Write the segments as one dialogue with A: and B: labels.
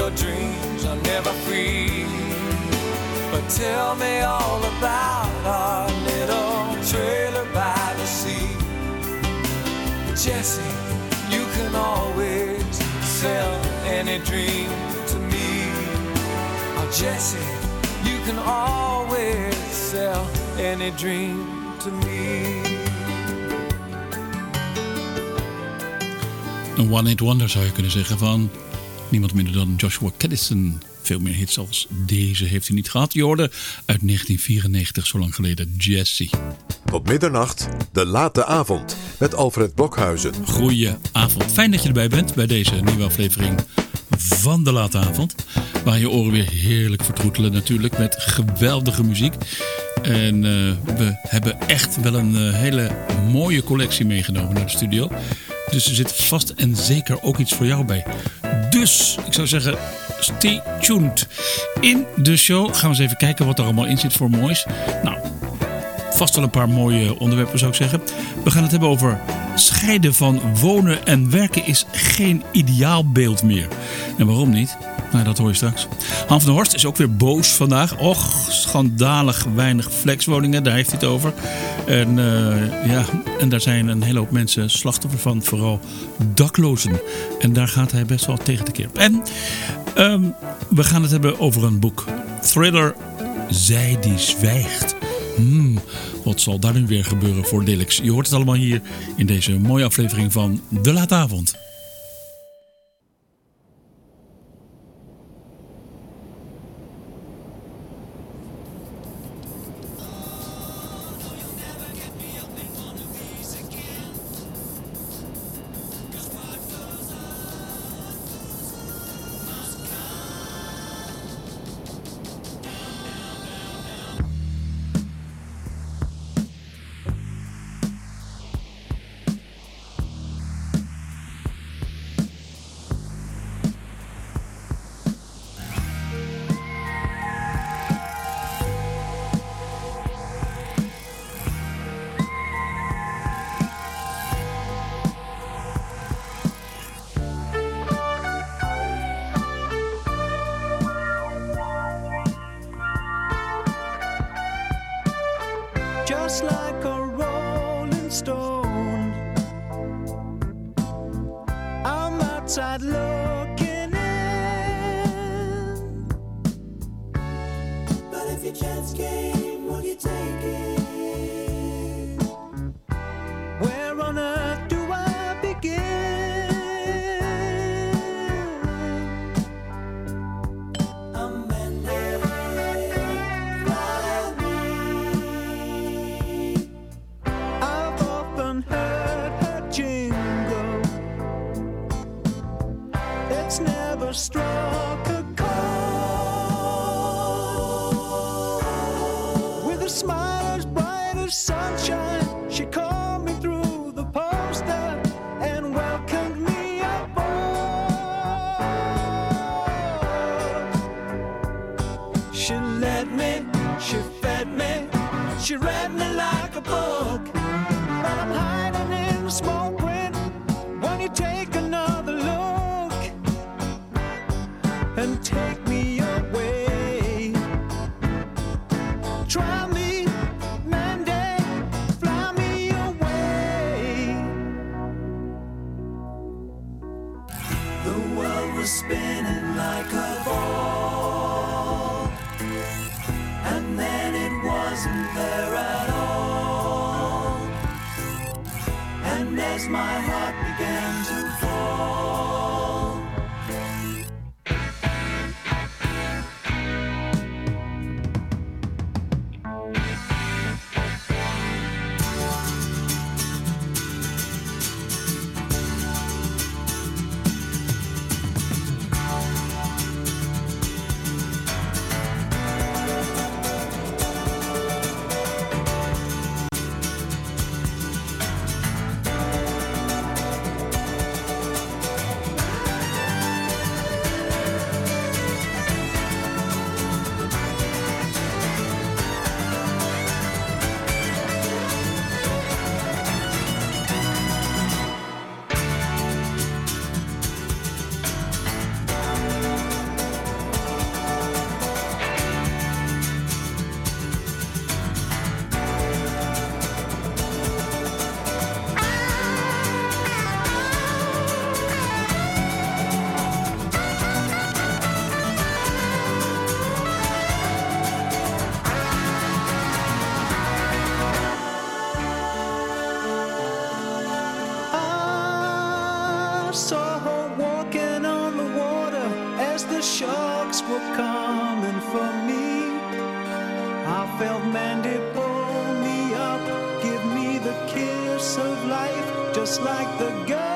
A: Your dreams are never free. But tell me all about our little trailer by the sea. Jesse, you can always sell any dream to me. Oh, Jesse, you can always sell any dream to me.
B: Een one-hit wonder zou je kunnen zeggen van niemand minder dan Joshua Caddison. Veel meer hits als deze heeft hij niet gehad. Je hoorde uit 1994, zo lang geleden, Jesse.
C: Tot middernacht, de late avond met Alfred Blokhuizen.
B: Goeie avond. Fijn dat je erbij bent bij deze nieuwe aflevering van de late avond. Waar je oren weer heerlijk vertroetelen natuurlijk met geweldige muziek. En eh, we hebben echt wel een eh, hele mooie collectie meegenomen naar de studio. Dus er zit vast en zeker ook iets voor jou bij. Dus ik zou zeggen, stay tuned. In de show gaan we eens even kijken wat er allemaal in zit voor moois. Nou, vast wel een paar mooie onderwerpen zou ik zeggen. We gaan het hebben over scheiden van wonen en werken is geen ideaalbeeld meer. En waarom niet? Nou, dat hoor je straks. Han van der Horst is ook weer boos vandaag. Och, schandalig weinig flexwoningen, daar heeft hij het over. En, eh, ja, en daar zijn een hele hoop mensen slachtoffer van, vooral daklozen. En daar gaat hij best wel tegen te keer. En ehm, we gaan het hebben over een boek. Thriller Zij die zwijgt. Hmm, wat zal daar nu weer gebeuren voor Dillix? Je hoort het allemaal hier in deze mooie aflevering van De Laatavond.
D: escape. read me, she read me like a book. But I'm hiding in the smoke. I saw her walking on the water as the sharks were coming for me. I felt Mandy pull me up, give me the kiss of life, just like the girl.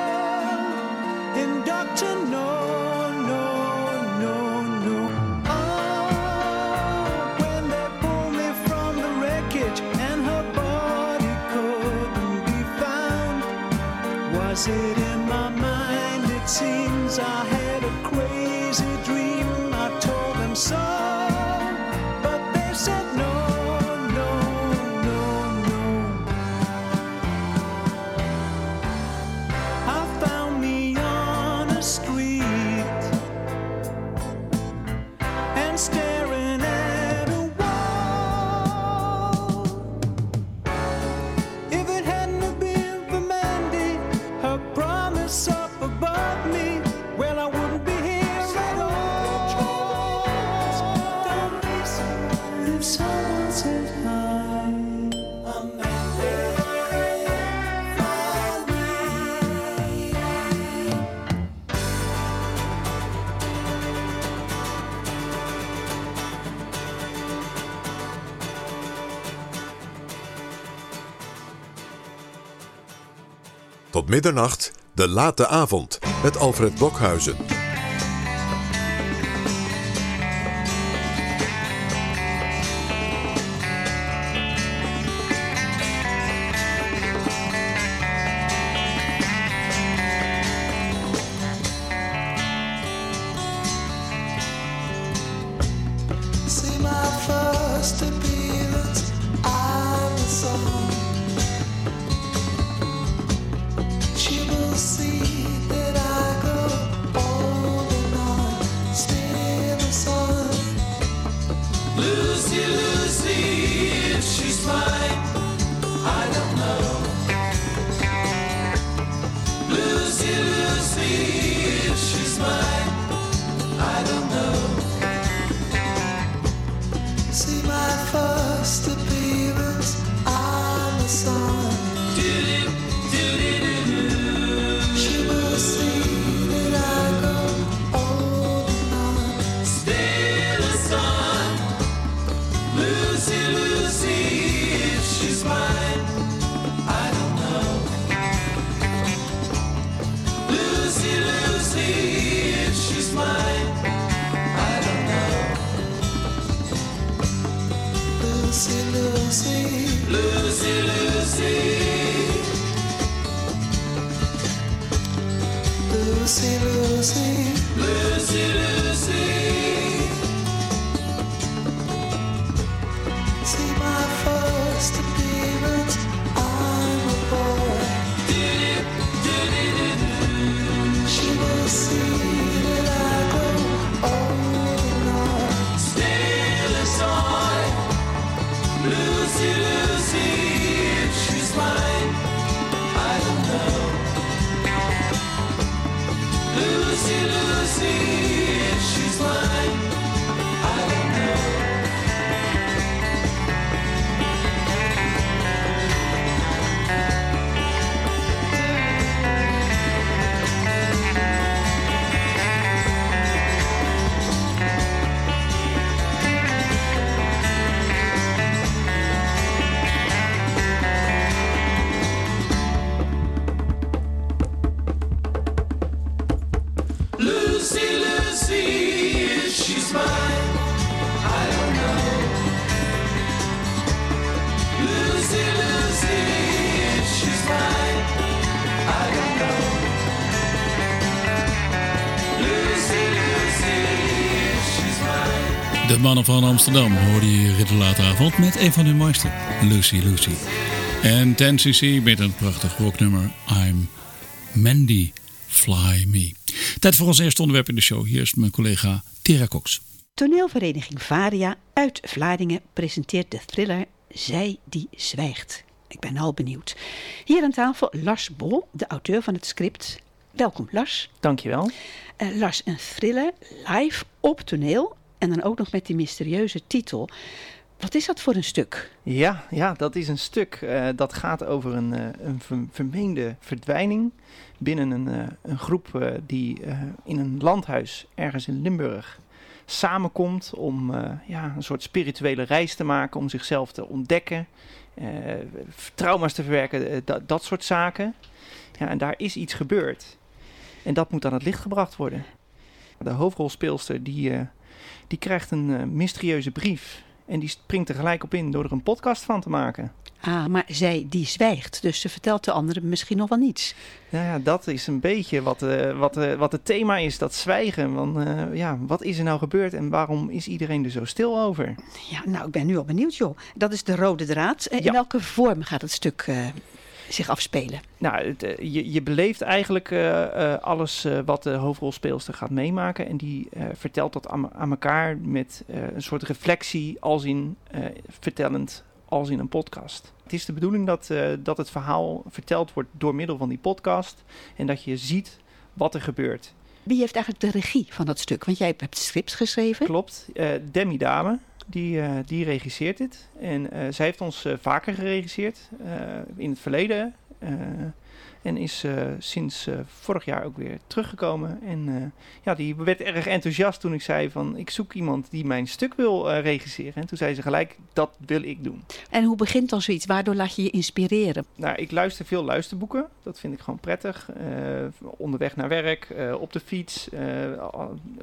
C: Middernacht, de late avond met Alfred
E: my first
B: van Amsterdam hoorde je hier in de late avond met een van hun mooiste, Lucy Lucy. En 10cc met een prachtig rocknummer, I'm Mandy, Fly Me. Tijd voor ons eerste onderwerp in de show. Hier is mijn collega Tera Cox.
F: Toneelvereniging Varia uit Vlaardingen presenteert de thriller Zij die zwijgt. Ik ben al benieuwd. Hier aan tafel Lars Bol, de auteur van het script. Welkom Lars.
G: Dankjewel.
F: Eh Lars, een thriller live op toneel en dan ook nog met die mysterieuze titel. Wat is dat voor een stuk?
G: Ja, ja dat is een stuk eh, dat gaat over een, eh, een ver- vermeende verdwijning binnen een, eh, een groep die in een landhuis ergens in Limburg samenkomt om ja, een soort spirituele reis te maken, om zichzelf te ontdekken, trauma's te verwerken, dat, dat soort zaken. Ja, en daar is iets gebeurd. En dat moet aan het licht gebracht worden. De hoofdrolspeelster die, die krijgt een eh, mysterieuze brief. En die springt er gelijk op in door er een podcast van te maken.
F: Ah, maar zij die zwijgt, dus ze vertelt de anderen misschien nog wel niets.
G: Nou ja, dat is een beetje wat, eh, wat, eh, wat het thema is, dat zwijgen. Want ja, wat is er nou gebeurd en waarom is iedereen er zo stil over?
F: Ja, nou, ik ben nu al benieuwd, joh. Dat is de rode draad. In
G: Ja.
F: welke vorm gaat het stuk zich afspelen?
G: Nou, het, eh, je, je beleeft eigenlijk eh, eh, alles wat de hoofdrolspeelster gaat meemaken. En die vertelt dat aan, aan elkaar met een soort reflectie, als in vertellend, als in een podcast. Het is de bedoeling dat, dat het verhaal verteld wordt door middel van die podcast. En dat je ziet wat er gebeurt.
F: Wie heeft eigenlijk de regie van dat stuk? Want jij hebt scripts geschreven.
G: Klopt. Demi Dame, die, eh, die regisseert dit. En eh, zij heeft ons eh, vaker geregisseerd in het verleden. En is sinds vorig jaar ook weer teruggekomen. En ja, die werd erg enthousiast toen ik zei van ik zoek iemand die mijn stuk wil regisseren. En toen zei ze gelijk, dat wil ik doen.
F: En hoe begint dan zoiets? Waardoor laat je je inspireren?
G: Nou, ik luister veel luisterboeken. Dat vind ik gewoon prettig. Onderweg naar werk, op de fiets,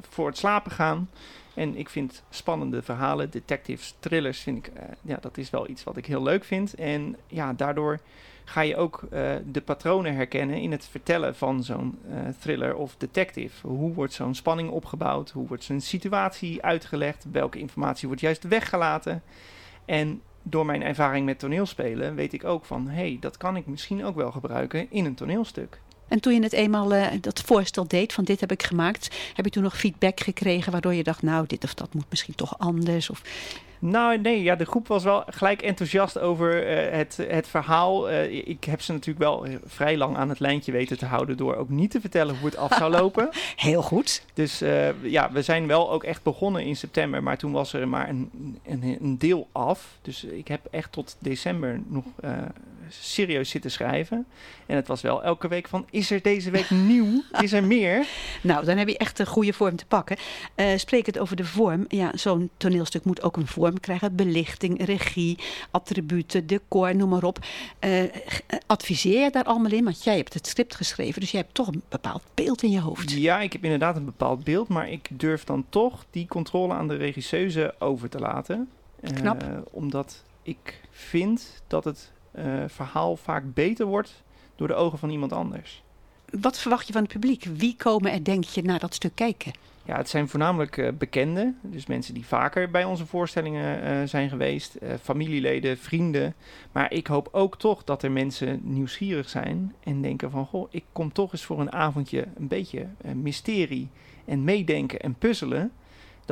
G: voor het slapen gaan. En ik vind spannende verhalen, detectives, thrillers, vind ik, eh, ja, dat is wel iets wat ik heel leuk vind. En ja, daardoor ga je ook eh, de patronen herkennen in het vertellen van zo'n eh, thriller of detective. Hoe wordt zo'n spanning opgebouwd? Hoe wordt zo'n situatie uitgelegd? Welke informatie wordt juist weggelaten? En door mijn ervaring met toneelspelen weet ik ook van... hé, hey, dat kan ik misschien ook wel gebruiken in een toneelstuk.
F: En toen je het eenmaal eh, dat voorstel deed van dit heb ik gemaakt, heb je toen nog feedback gekregen waardoor je dacht, nou dit of dat moet misschien toch anders? Of
G: Nou, nee, ja, de groep was wel gelijk enthousiast over eh, het, het verhaal. Eh, ik heb ze natuurlijk wel vrij lang aan het lijntje weten te houden... door ook niet te vertellen hoe het af zou lopen.
F: heel goed.
G: Dus ja, we zijn wel ook echt begonnen in september, maar toen was er maar een, een, een deel af. Dus ik heb echt tot december nog serieus zitten schrijven. En het was wel elke week van, is er deze week nieuw? Is er meer?
F: Nou, dan heb je echt een goede vorm te pakken. Eh spreek het over de vorm. Ja, zo'n toneelstuk moet ook een vorm krijgen. Belichting, regie, attributen, decor, noem maar op. Eh, eh, adviseer je daar allemaal in? Want jij hebt het script geschreven, dus jij hebt toch een bepaald beeld in je hoofd.
G: Ja, ik heb inderdaad een bepaald beeld, maar ik durf dan toch die controle aan de regisseuse over te laten. Eh,
F: Knap.
G: omdat ik vind dat het eh, verhaal vaak beter wordt door de ogen van iemand anders.
F: Wat verwacht je van het publiek? Wie komen er, denk je, naar dat stuk kijken?
G: Ja, het zijn voornamelijk eh, bekenden, dus mensen die vaker bij onze voorstellingen eh, zijn geweest, familieleden, vrienden. Maar ik hoop ook toch dat er mensen nieuwsgierig zijn en denken van, goh, ik kom toch eens voor een avondje een beetje mysterie en meedenken en puzzelen.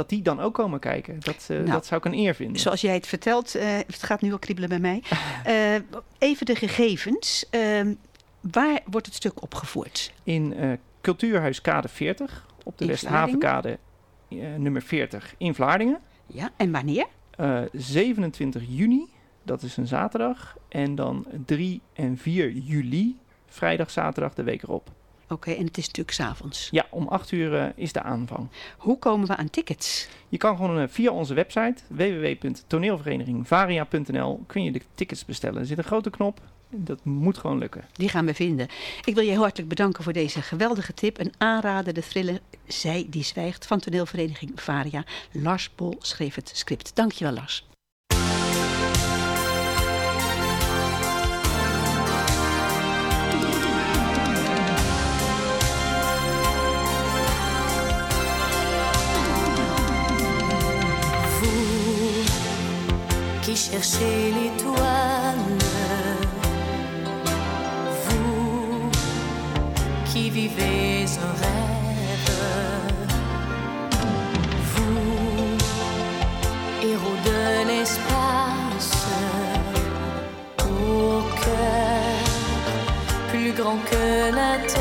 G: Dat die dan ook komen kijken. Dat, eh,
F: Nou,
G: dat zou ik een eer vinden.
F: Zoals jij het vertelt, eh, het gaat nu al kriebelen bij mij. Eh, even de gegevens. Ehm, waar wordt het stuk opgevoerd?
G: In Cultuurhuis Kade 40, op de Westhavenkade nummer 40 in Vlaardingen.
F: Ja, en wanneer?
G: Eh, 27 juni, dat is een zaterdag. En dan 3 en 4 juli, vrijdag, zaterdag, de week erop.
F: Oké, en het is natuurlijk s'avonds.
G: Ja, om 8 uur eh, is de aanvang.
F: Hoe komen we aan tickets?
G: Je kan gewoon eh, via onze website www.toneelverenigingvaria.nl kun je de tickets bestellen. Er zit een grote knop. Dat moet gewoon lukken.
F: Die gaan we vinden. Ik wil je heel hartelijk bedanken voor deze geweldige tip. Een aanrader, de thriller Zij die zwijgt van toneelvereniging Varia. Lars Bol schreef het script. Dankjewel Lars.
H: Cherchez l'étoile, vous qui vivez un rêve, vous, héros de l'espace, au cœur plus grand que la terre,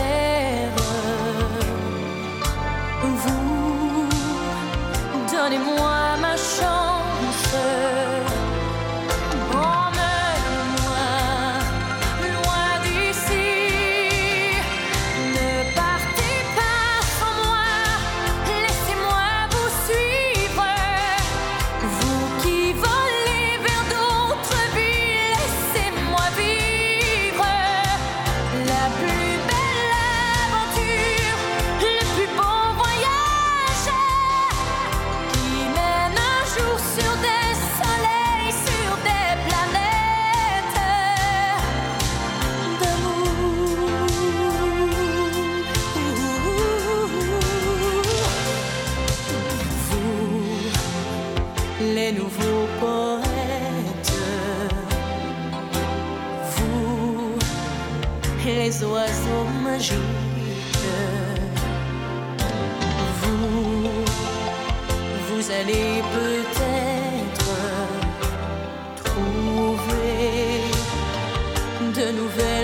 H: de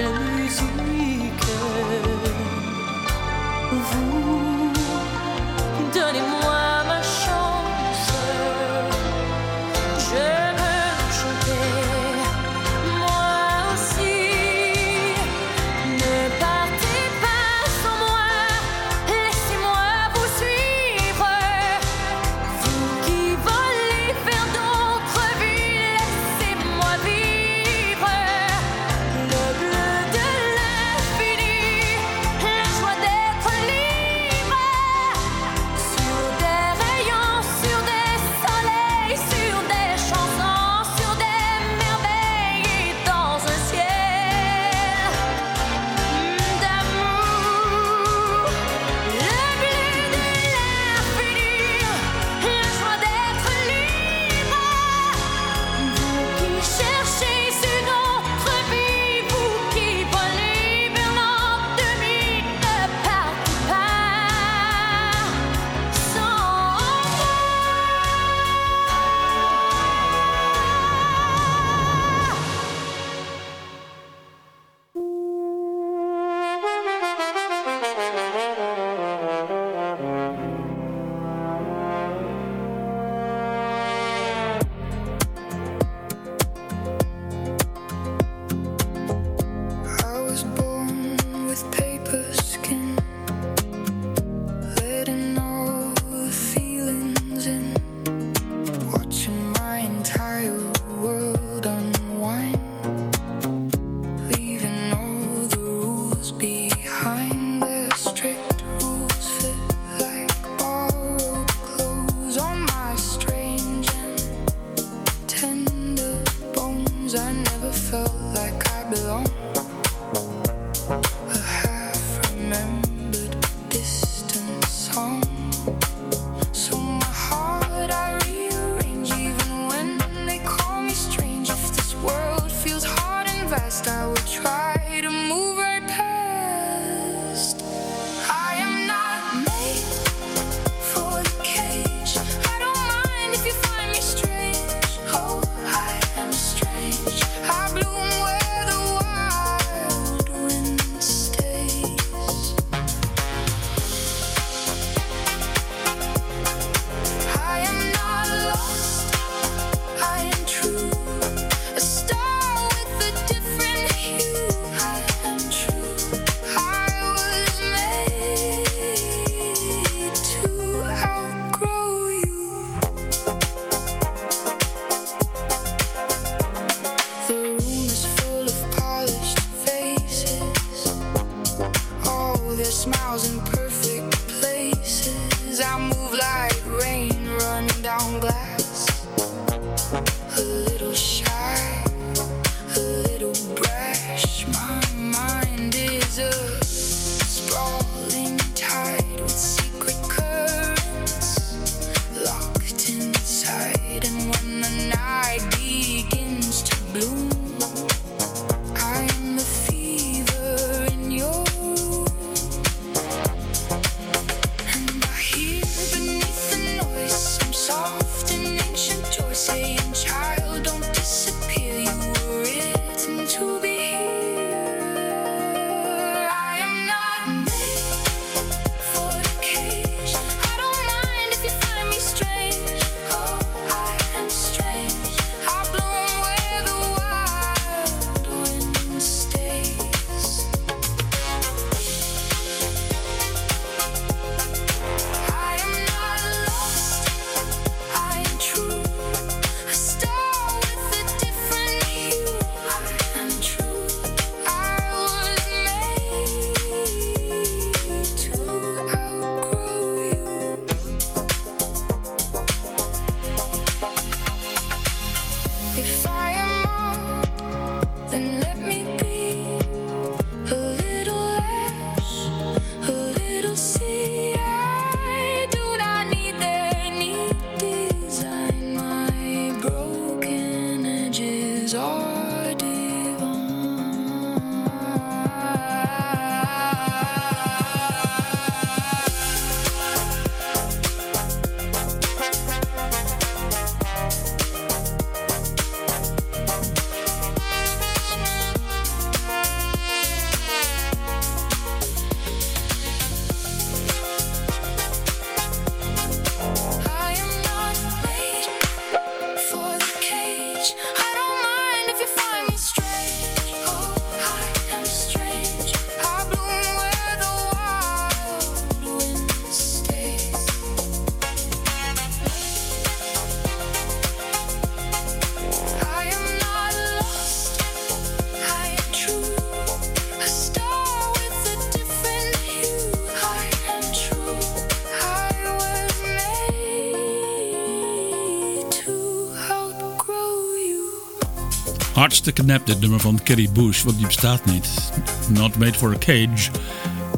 B: Hartstikke nep dit nummer van Kerry Bush, want die bestaat niet. Not made for a cage.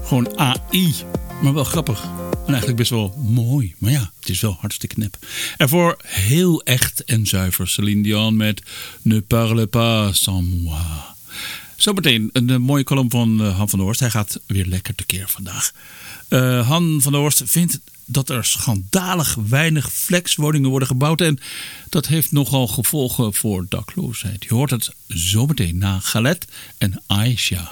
B: Gewoon AI. Maar wel grappig. En eigenlijk best wel mooi. Maar ja, het is wel hartstikke nep. En voor heel echt en zuiver Celine Dion met Ne parle pas sans moi. Zometeen een eh, mooie column van eh, Han van der Horst. Hij gaat weer lekker tekeer vandaag. Eh, Han van der Horst vindt dat er schandalig weinig flexwoningen worden gebouwd. En dat heeft nogal gevolgen voor dakloosheid. Je hoort het zometeen na Galet en Aisha.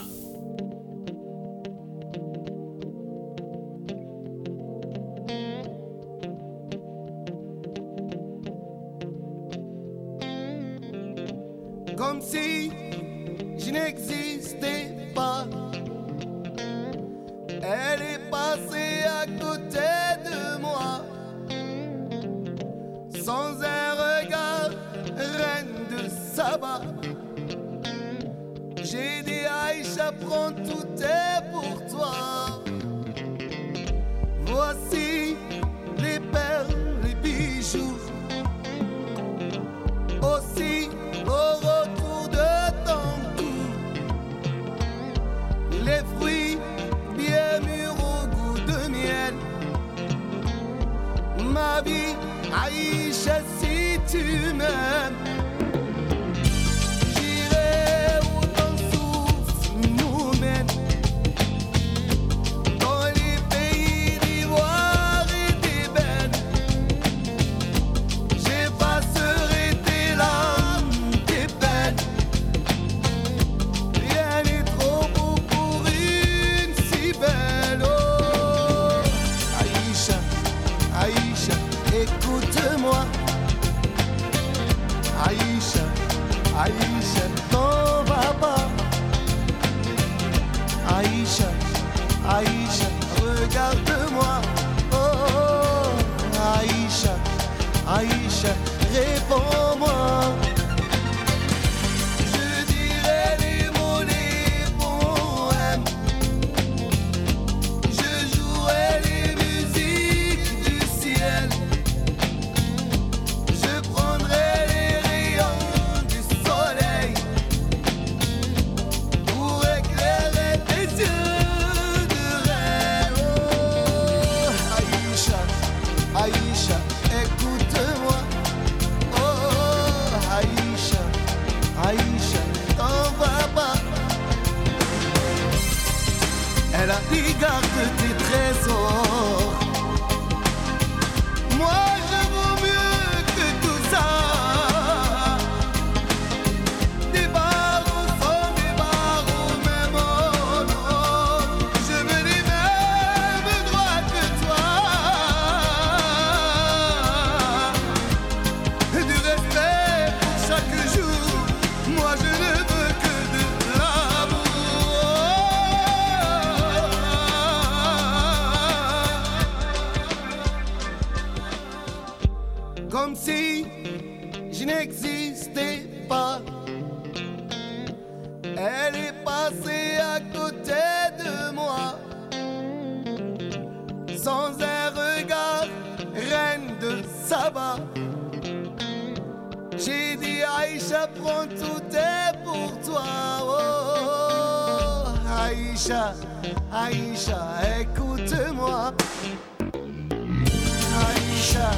I: comme si je n'existais pas. Elle est à côté dit Aïcha, prends tout est pour toi. Voici les perles, les bijoux aussi au retour de ton cou. Les fruits bien mûrs au goût de miel. Ma vie, Aïcha, si tu m'aimes. Si je n'existais pas. Elle est passée à côté de moi. Sans un regard, reine de Saba. J'ai dit Aïcha, prends tout est pour toi. Oh, Aïcha, Aïcha, écoute-moi. Aïcha,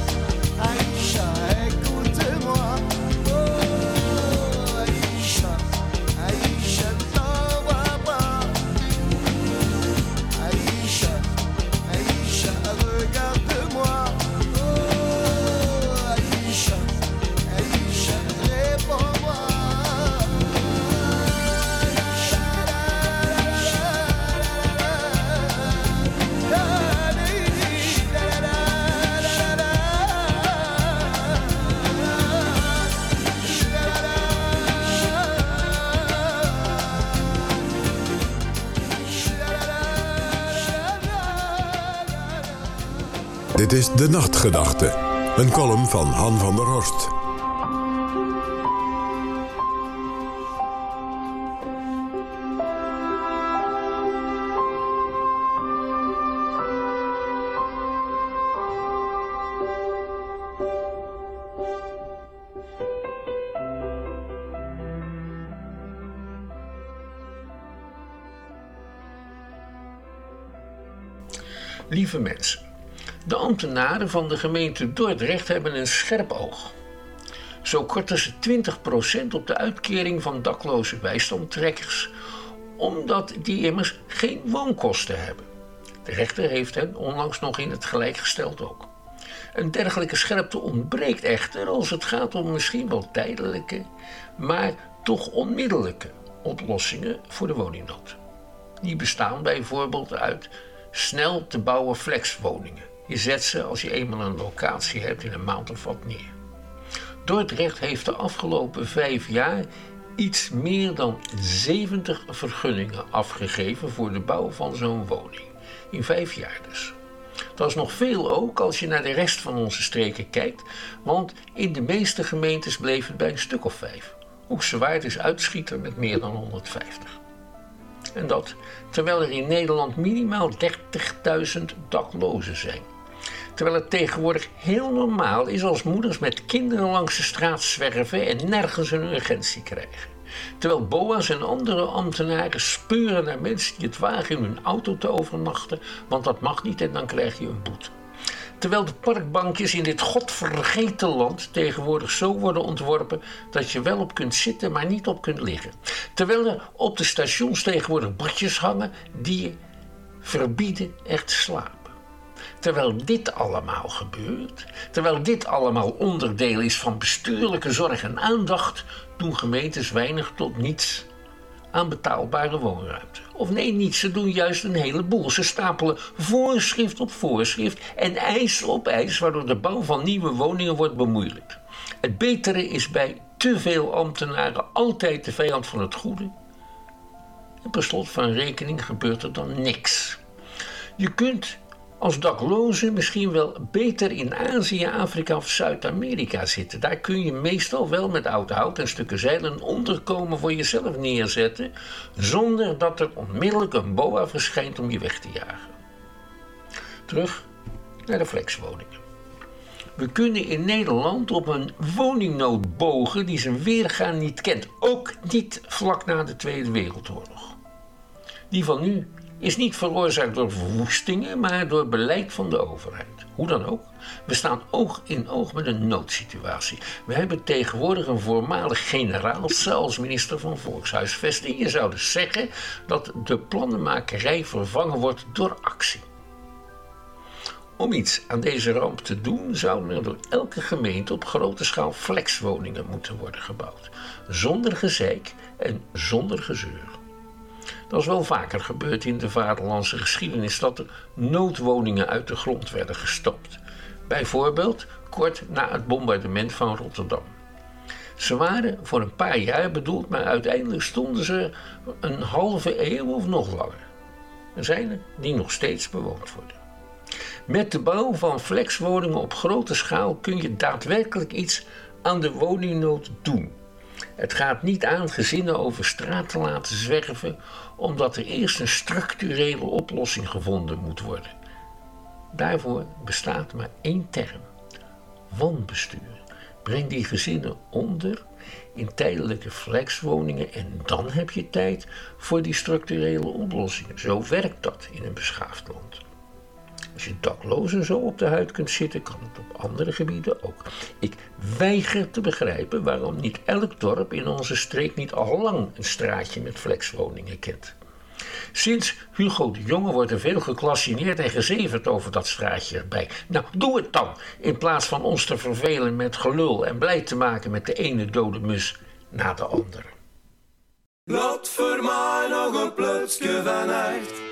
C: Dit is De Nachtgedachte. Een column van Han van der Horst.
J: Lieve mensen, de ambtenaren van de gemeente Dordrecht hebben een scherp oog. Zo korten ze 20% op de uitkering van dakloze bijstandtrekkers, omdat die immers geen woonkosten hebben. De rechter heeft hen onlangs nog in het gelijk gesteld ook. Een dergelijke scherpte ontbreekt echter als het gaat om misschien wel tijdelijke, maar toch onmiddellijke oplossingen voor de woningnood. Die bestaan bijvoorbeeld uit snel te bouwen flexwoningen. Je zet ze als je eenmaal een locatie hebt in een maand of wat neer. Dordrecht heeft de afgelopen vijf jaar iets meer dan 70 vergunningen afgegeven voor de bouw van zo'n woning. In vijf jaar dus. Dat is nog veel ook als je naar de rest van onze streken kijkt, want in de meeste gemeentes bleef het bij een stuk of vijf. Hoekse Waard is uitschieter met meer dan 150. En dat terwijl er in Nederland minimaal 30.000 daklozen zijn. Terwijl het tegenwoordig heel normaal is als moeders met kinderen langs de straat zwerven en nergens een urgentie krijgen. Terwijl BOA's en andere ambtenaren speuren naar mensen die het wagen in hun auto te overnachten, want dat mag niet en dan krijg je een boete. Terwijl de parkbankjes in dit godvergeten land tegenwoordig zo worden ontworpen dat je wel op kunt zitten, maar niet op kunt liggen. Terwijl er op de stations tegenwoordig bordjes hangen die verbieden echt te slapen. Terwijl dit allemaal gebeurt, terwijl dit allemaal onderdeel is van bestuurlijke zorg en aandacht, doen gemeentes weinig tot niets aan betaalbare woonruimte. Of nee, niet, ze doen juist een heleboel. Ze stapelen voorschrift op voorschrift en eis op eis, waardoor de bouw van nieuwe woningen wordt bemoeilijkt. Het betere is bij te veel ambtenaren altijd de vijand van het goede. En per slot van rekening gebeurt er dan niks. Je kunt als dakloze misschien wel beter in Azië, Afrika of Zuid-Amerika zitten. Daar kun je meestal wel met oud hout en stukken zeil een onderkomen voor jezelf neerzetten, zonder dat er onmiddellijk een boa verschijnt om je weg te jagen. Terug naar de flexwoningen. We kunnen in Nederland op een woningnood bogen die zijn weergaan niet kent, ook niet vlak na de Tweede Wereldoorlog. Die van nu is niet veroorzaakt door verwoestingen, maar door beleid van de overheid. Hoe dan ook, we staan oog in oog met een noodsituatie. We hebben tegenwoordig een voormalig generaal als minister van Volkshuisvesting. Je zou dus zeggen dat de plannenmakerij vervangen wordt door actie. Om iets aan deze ramp te doen, zouden er door elke gemeente op grote schaal flexwoningen moeten worden gebouwd. Zonder gezeik en zonder gezeur. Dat is wel vaker gebeurd in de vaderlandse geschiedenis dat er noodwoningen uit de grond werden gestopt. Bijvoorbeeld kort na het bombardement van Rotterdam. Ze waren voor een paar jaar bedoeld, maar uiteindelijk stonden ze een halve eeuw of nog langer. Er zijn er die nog steeds bewoond worden. Met de bouw van flexwoningen op grote schaal kun je daadwerkelijk iets aan de woningnood doen. Het gaat niet aan gezinnen over straat te laten zwerven, omdat er eerst een structurele oplossing gevonden moet worden. Daarvoor bestaat maar één term: wanbestuur. Breng die gezinnen onder in tijdelijke flexwoningen en dan heb je tijd voor die structurele oplossingen. Zo werkt dat in een beschaafd land. Als je daklozen zo op de huid kunt zitten, kan het op andere gebieden ook. Ik weiger te begrijpen waarom niet elk dorp in onze streek niet al lang een straatje met flexwoningen kent. Sinds Hugo de Jonge wordt er veel geclassineerd en gezeverd over dat straatje erbij. Nou, doe het dan, in plaats van ons te vervelen met gelul en blij te maken met de ene dode mus na de andere.
K: Laat voor mij nog een plukje van.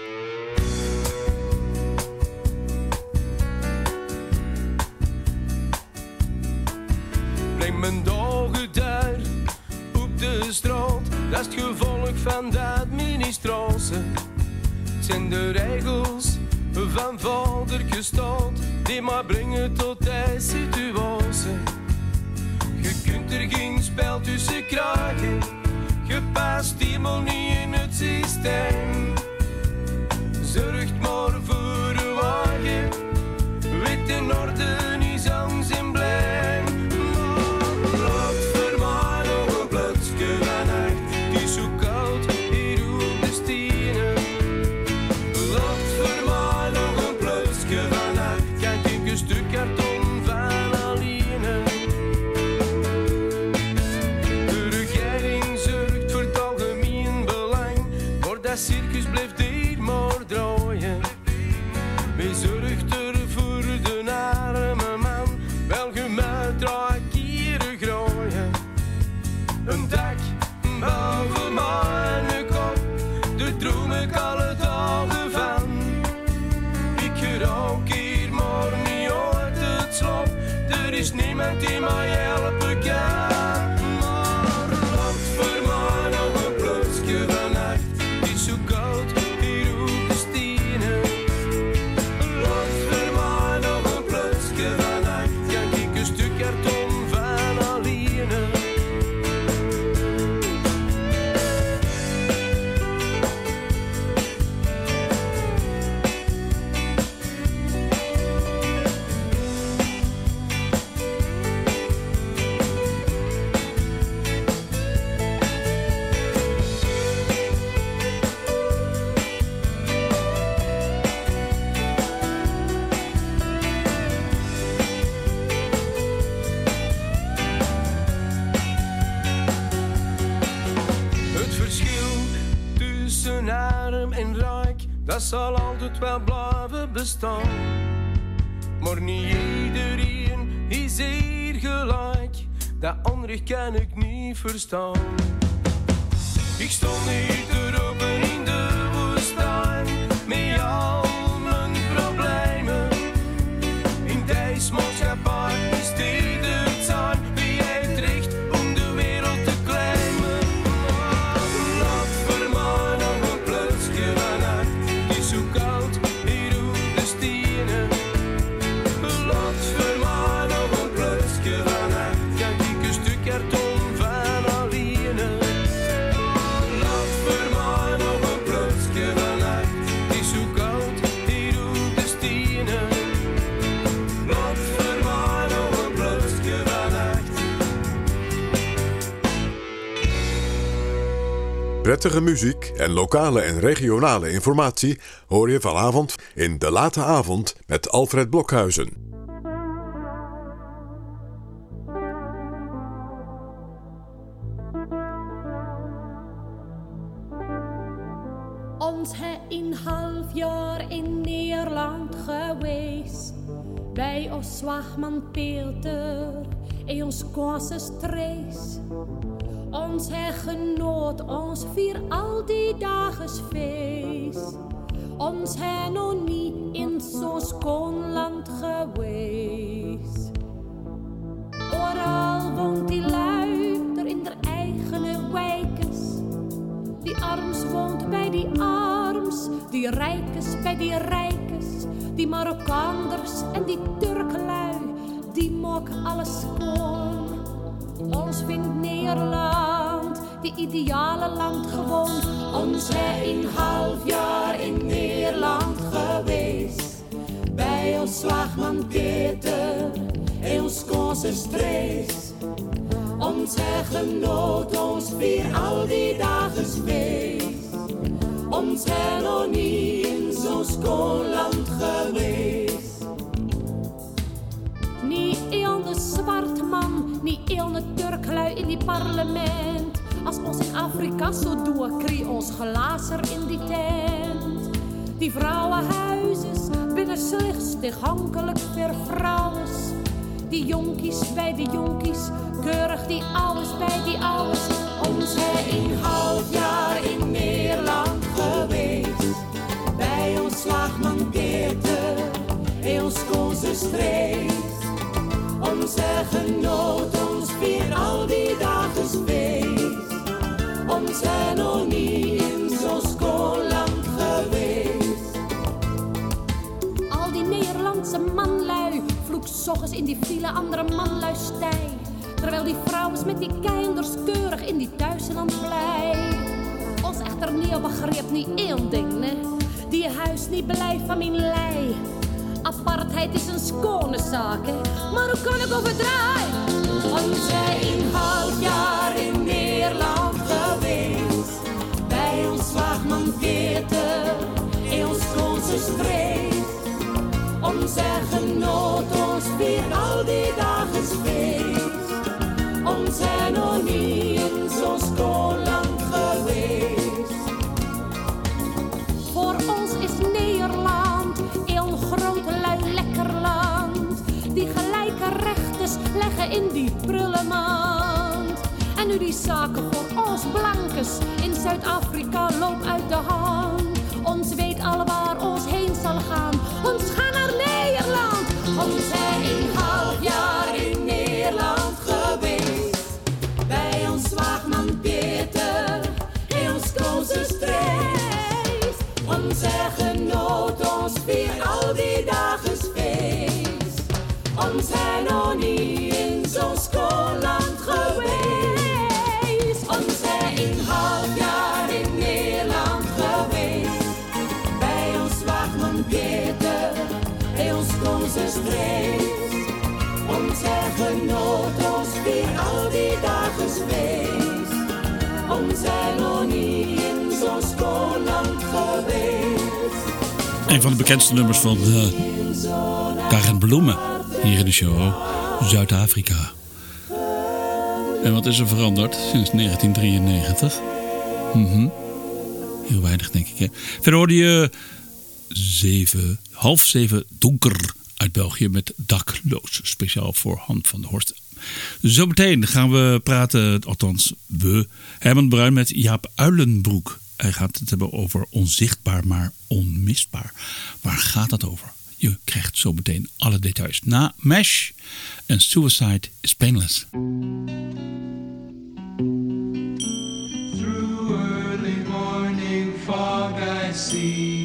K: Mijn dagen daar op de straat. Dat is het gevolg van de administratie. Het zijn de regels van vader gestaat die maar brengen tot deze situatie. Je kunt er geen spel tussen krijgen. Je past helemaal niet in het systeem. Zorgt maar voor de wagen. Wit in orde, niet zangs is niemand die mij helpen kan. Onrecht kan ik niet verstaan. Ik stond niet
C: Prettige muziek en lokale en regionale informatie hoor je vanavond in De Late Avond met Alfred Blokhuizen.
L: Ons he in half jaar in Nederland geweest. Bij ons zwagman Peter en ons kosse strees. Ons he genoot, ons vier al die dagen feest. Ons he nog niet in zo'n schoon land geweest. Overal woont die lui er in der eigen wijkes. Die arms woont bij die arms, die rijkes bij die rijkes. Die Marokkaanders en die Turklui, die mok alles schoon. Ons vindt Nederland, die ideale land gewoon. Ons een half jaar in Nederland geweest. Bij ons slagman Peter en ons concentrace. Ons genoot, ons vier al die dagen feest. Ons niet in zo'n schoon land geweest. Niet heel de zwarte man, niet heel de Turklui in die parlement. Als ons in Afrika zo doen, kreeg ons glazer in die tent. Die vrouwenhuizen binnen slechts toegankelijk voor vrouwen. Die jonkies bij de jonkies, keurig die ouders bij die ouders. Ons hij een half jaar in Nederland vloek s'ochtends in die file andere manlui stij. Terwijl die vrouwen met die kinders keurig in die thuisland blij. Ons echter niet begreep niet één ding? Die huis niet blij van mijn lei. Apartheid is een schone zaak, maar hoe kan ik overdraaien? Ons zijn een half jaar in Nederland geweest. Bij ons slagman Peter, in ons koolse streef. Onze genoot, vier al die dagen feest. Ons zijn nog niet in zo'n schoolland geweest. Voor ons is Nederland een groot lui lekker land. Die gelijke rechten leggen in die prullenmand. En nu die zaken voor ons blankes in Zuid-Afrika loop uit de hand. Kozen strees. Onze genoot, ons vier al die dagen zijn nog niet in zo'n schoolland geweest. Een
B: van de bekendste nummers van uh, Karen Bloemen hier in de show. Zuid-Afrika. En wat is er veranderd sinds 1993? Mhm. Heel weinig, denk ik. Hè? Verder hoorde je zeven, half zeven donker uit België met dakloos. Speciaal voor Han van der Horst. Zometeen gaan we praten, althans we, Herman Bruin met Jaap Uilenbroek. Hij gaat het hebben over onzichtbaar, maar onmisbaar. Waar gaat dat over? Je krijgt zo meteen alle details na Mesh en Suicide is Painless.
M: Through early morning fog I see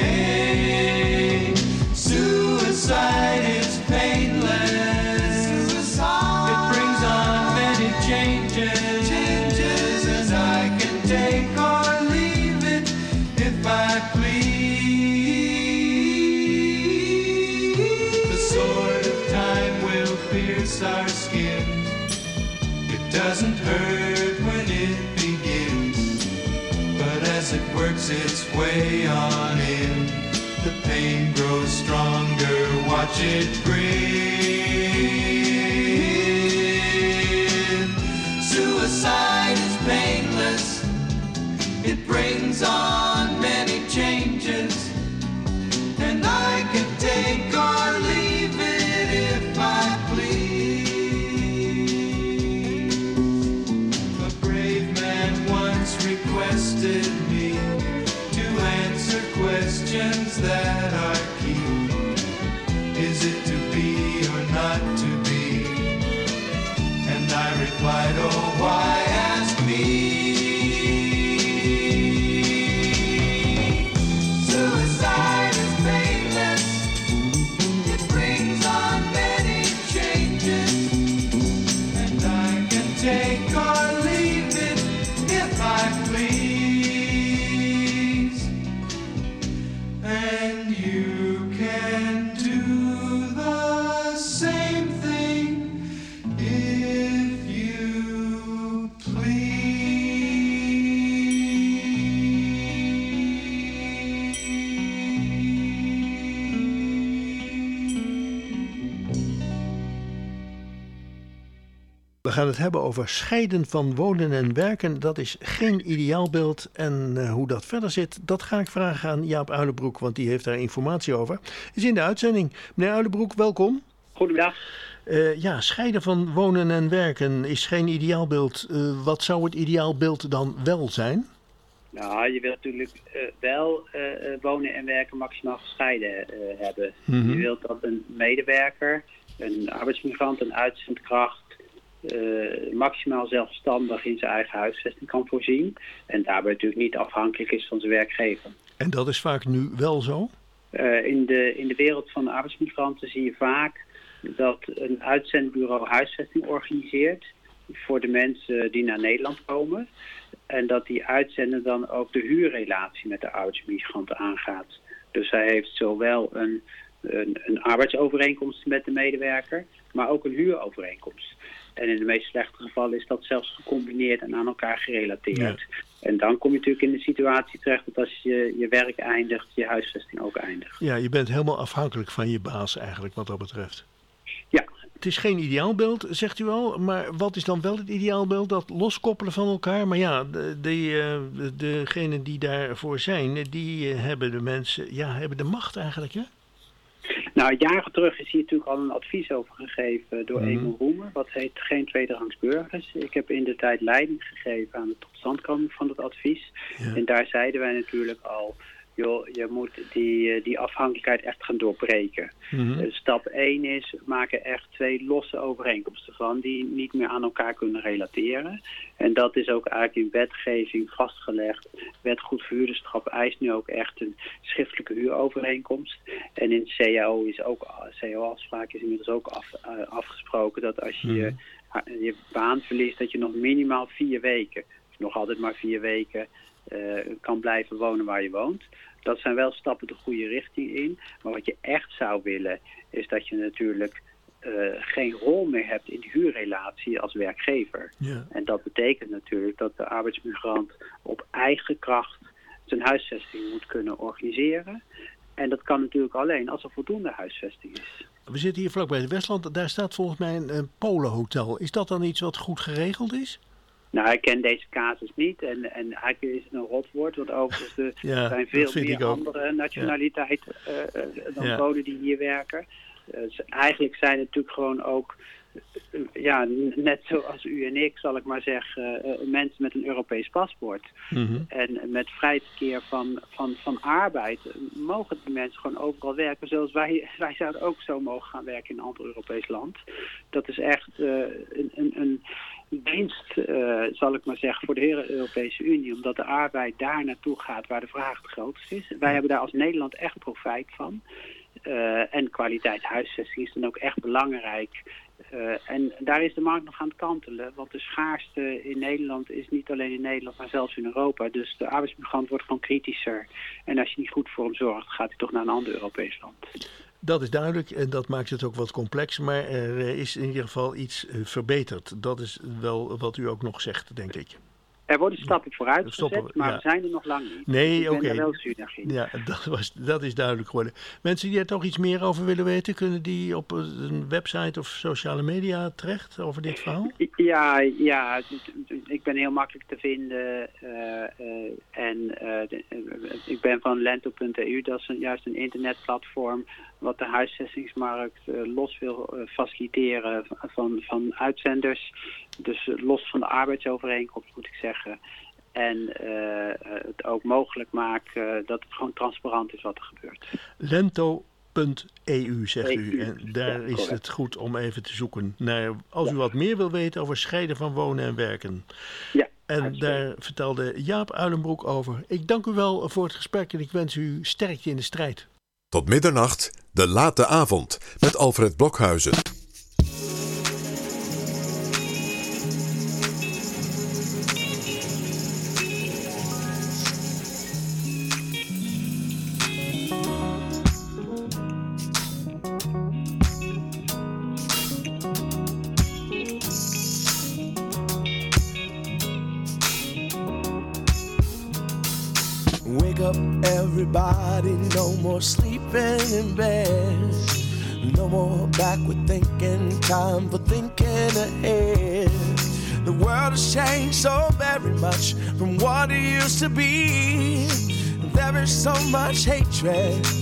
M: Its way on in. The pain grows stronger, watch it grin. Suicide is painless, it brings on
N: We gaan het hebben over scheiden van wonen en werken. Dat is geen ideaalbeeld. En eh, hoe dat verder zit, dat ga ik vragen aan Jaap Uilenbroek, want die heeft daar informatie over. Is in de uitzending. Meneer Uilenbroek, welkom.
O: Goedemiddag.
N: Eh, ja, scheiden van wonen en werken is geen ideaalbeeld. Eh, wat zou het ideaalbeeld dan wel zijn?
O: Nou, je wilt natuurlijk wel wonen en werken maximaal gescheiden hebben.
N: Mhm.
O: Je wilt dat een medewerker, een arbeidsmigrant, een uitzendkracht eh, maximaal zelfstandig in zijn eigen huisvesting kan voorzien. En daarbij natuurlijk niet afhankelijk is van zijn werkgever.
N: En dat is vaak nu wel zo?
O: Eh, in, de, in de wereld van de arbeidsmigranten zie je vaak dat een uitzendbureau huisvesting organiseert voor de mensen die naar Nederland komen. En dat die uitzender dan ook de huurrelatie met de arbeidsmigrant aangaat. Dus hij heeft zowel een, een, een arbeidsovereenkomst met de medewerker, maar ook een huurovereenkomst. En in de meest slechte gevallen is dat zelfs gecombineerd en aan elkaar gerelateerd. En dan kom je natuurlijk in de situatie terecht dat als je je werk eindigt, je huisvesting ook eindigt.
N: Ja, je bent helemaal afhankelijk van je baas eigenlijk wat dat betreft.
O: Ja.
N: Het is geen ideaalbeeld, zegt u al. Maar wat is dan wel het ideaalbeeld? Dat loskoppelen van elkaar. Maar ja, de, de, eh, de- degenen die daarvoor zijn, die eh, hebben de mensen, ja, hebben de macht eigenlijk, hè?
O: Nou, jaren terug is hier natuurlijk al een advies over gegeven door
N: Mhm.
O: Emil Roemer. Wat heet geen tweederangs burgers. Ik heb in de tijd leiding gegeven aan de totstandkoming van dat advies. En daar zeiden wij natuurlijk al, joh, je moet die, eh, die afhankelijkheid echt gaan doorbreken. Eh, Stap 1 is, maak er echt twee losse overeenkomsten van die niet meer aan elkaar kunnen relateren. En dat is ook eigenlijk in wetgeving vastgelegd. Wet goed verhuurderschap eist nu ook echt een schriftelijke huurovereenkomst. En in CAO is ook, CAO-afspraak is inmiddels ook af, eh, afgesproken dat als je je, je baan verliest, dat je nog minimaal vier weken, nog altijd maar vier weken, kan blijven wonen waar je woont. Dat zijn wel stappen de goede richting in. Maar wat je echt zou willen, is dat je natuurlijk eh, geen rol meer hebt in de huurrelatie als werkgever.
N: Ja.
O: En dat betekent natuurlijk dat de arbeidsmigrant op eigen kracht zijn huisvesting moet kunnen organiseren. En dat kan natuurlijk alleen als er voldoende huisvesting is.
N: We zitten hier vlakbij het Westland. Daar staat volgens mij een, een Polenhotel. Is dat dan iets wat goed geregeld is?
O: Nou, ik ken deze casus niet en, en eigenlijk is het een rotwoord, want overigens de,
N: Ja,
O: er zijn veel meer andere nationaliteiten eh, eh, dan. Polen die hier werken. Ze- eigenlijk zijn het natuurlijk gewoon ook, ja, net zoals u en ik, zal ik maar zeggen, mensen met een Europees paspoort. En met vrij verkeer van, van, van arbeid mogen die mensen gewoon overal werken. Zoals wij, wij zouden ook zo mogen gaan werken in een ander Europees land. Dat is echt een, een, een dienst, eh, zal ik maar zeggen, voor de hele Europese Unie. Omdat de arbeid daar naartoe gaat waar de vraag het grootst is. Wij hebben daar als Nederland echt profijt van. Eh, en kwaliteit huisvesting is dan ook echt belangrijk. Eh, en daar is de markt nog aan het kantelen. Want de schaarste in Nederland is niet alleen in Nederland, maar zelfs in Europa. Dus de arbeidsmigrant wordt gewoon kritischer. En als je niet goed voor hem zorgt, gaat hij toch naar een ander Europees land.
N: Dat is duidelijk en dat maakt het ook wat complex. Maar er is in ieder geval iets eh, verbeterd. Dat is wel wat u ook nog zegt, denk ik.
O: Er worden stappen vooruit
N: Stoppen,
O: gezet, maar
N: ja.
O: we zijn er nog lang niet.
N: Nee, oké.
O: er wel synergie.
N: Ja, dat, was, dat is duidelijk geworden. Mensen die er toch iets meer over willen weten, kunnen die op een website of sociale media terecht over dit verhaal?
O: Ja, ja, ik ben heel makkelijk te vinden. eh, eh, en eh, eh, ik ben van lento.eu, dat is een, juist een internetplatform wat de huisvestingsmarkt eh, los wil eh, faciliteren van, van, uitzenders. Dus eh, los van de arbeidsovereenkomst moet ik zeggen. En het ook mogelijk maakt eh, dat het gewoon transparant is wat er gebeurt.
N: Lento.eu zegt u.
O: EU,
N: En daar
O: ja,
N: is het goed om even te zoeken naar als u wat meer wil weten over scheiden van wonen en werken.
O: Ja,
N: en daar vertelde Jaap Uilenbroek over. Ik dank u wel voor het gesprek en ik wens u sterkte in de strijd.
P: Tot middernacht, de late avond, met Alfred Blokhuizen.
H: trash.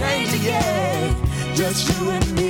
H: Change yeah, just you and me.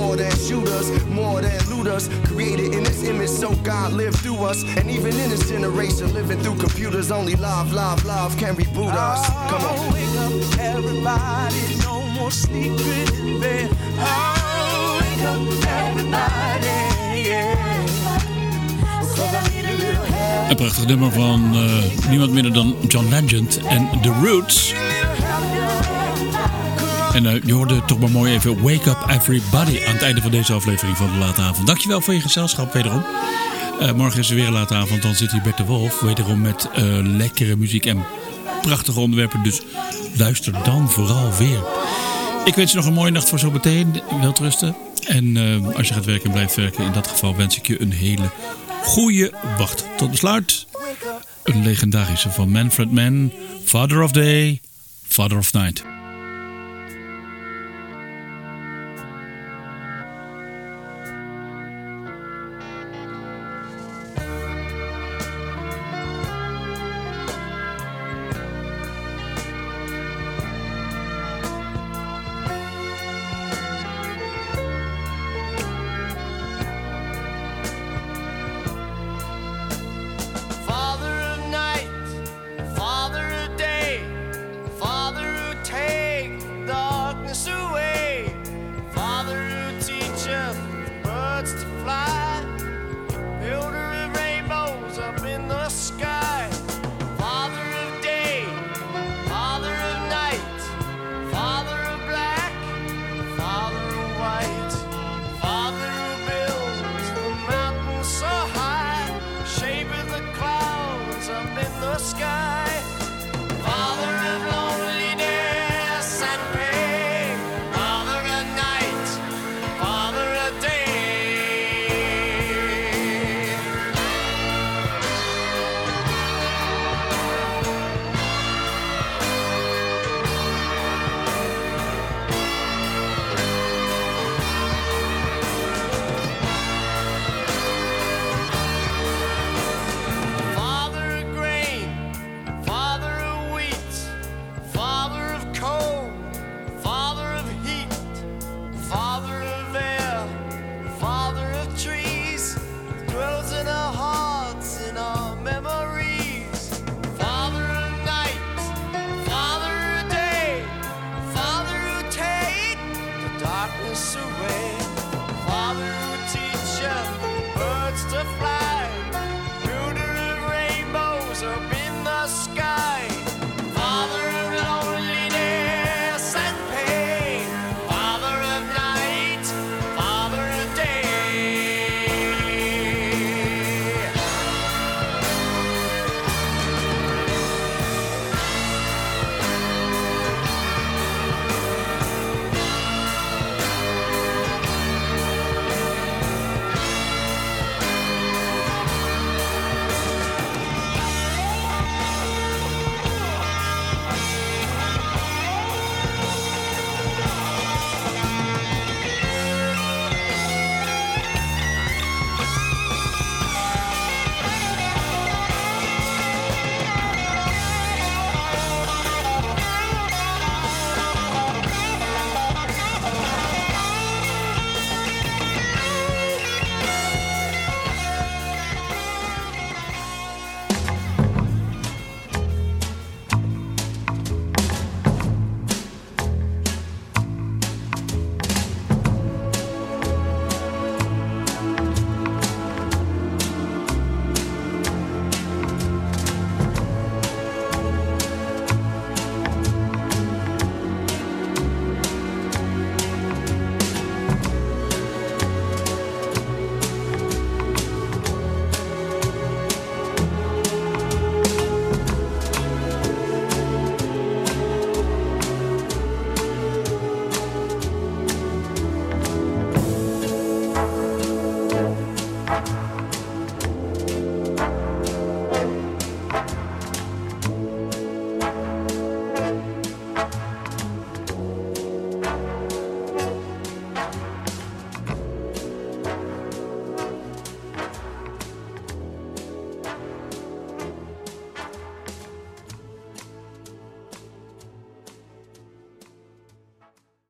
Q: than shooters, more than looters. Created in this image, so God lived through us. And even in this generation, living through computers, only love, love, love can reboot us. Come on.
H: Wake up, everybody. No more sleeping in bed. Oh, wake up, everybody. Yeah.
B: Een prachtig nummer van eh, niemand minder dan John Legend en The Roots. En eh, je hoorde toch maar mooi even Wake Up Everybody aan het einde van deze aflevering van de Late Avond. Dankjewel voor je gezelschap wederom. Eh, morgen is er weer een Late Avond, dan zit hier Bert de Wolf wederom met eh, lekkere muziek en prachtige onderwerpen. Dus luister dan vooral weer. Ik wens je nog een mooie nacht voor zometeen. Wilt rusten. En als je gaat werken en blijft werken, in dat geval wens ik je een hele goede wacht. Tot besluit. Een legendarische van Manfred Mann, Father of Day, Father of Night.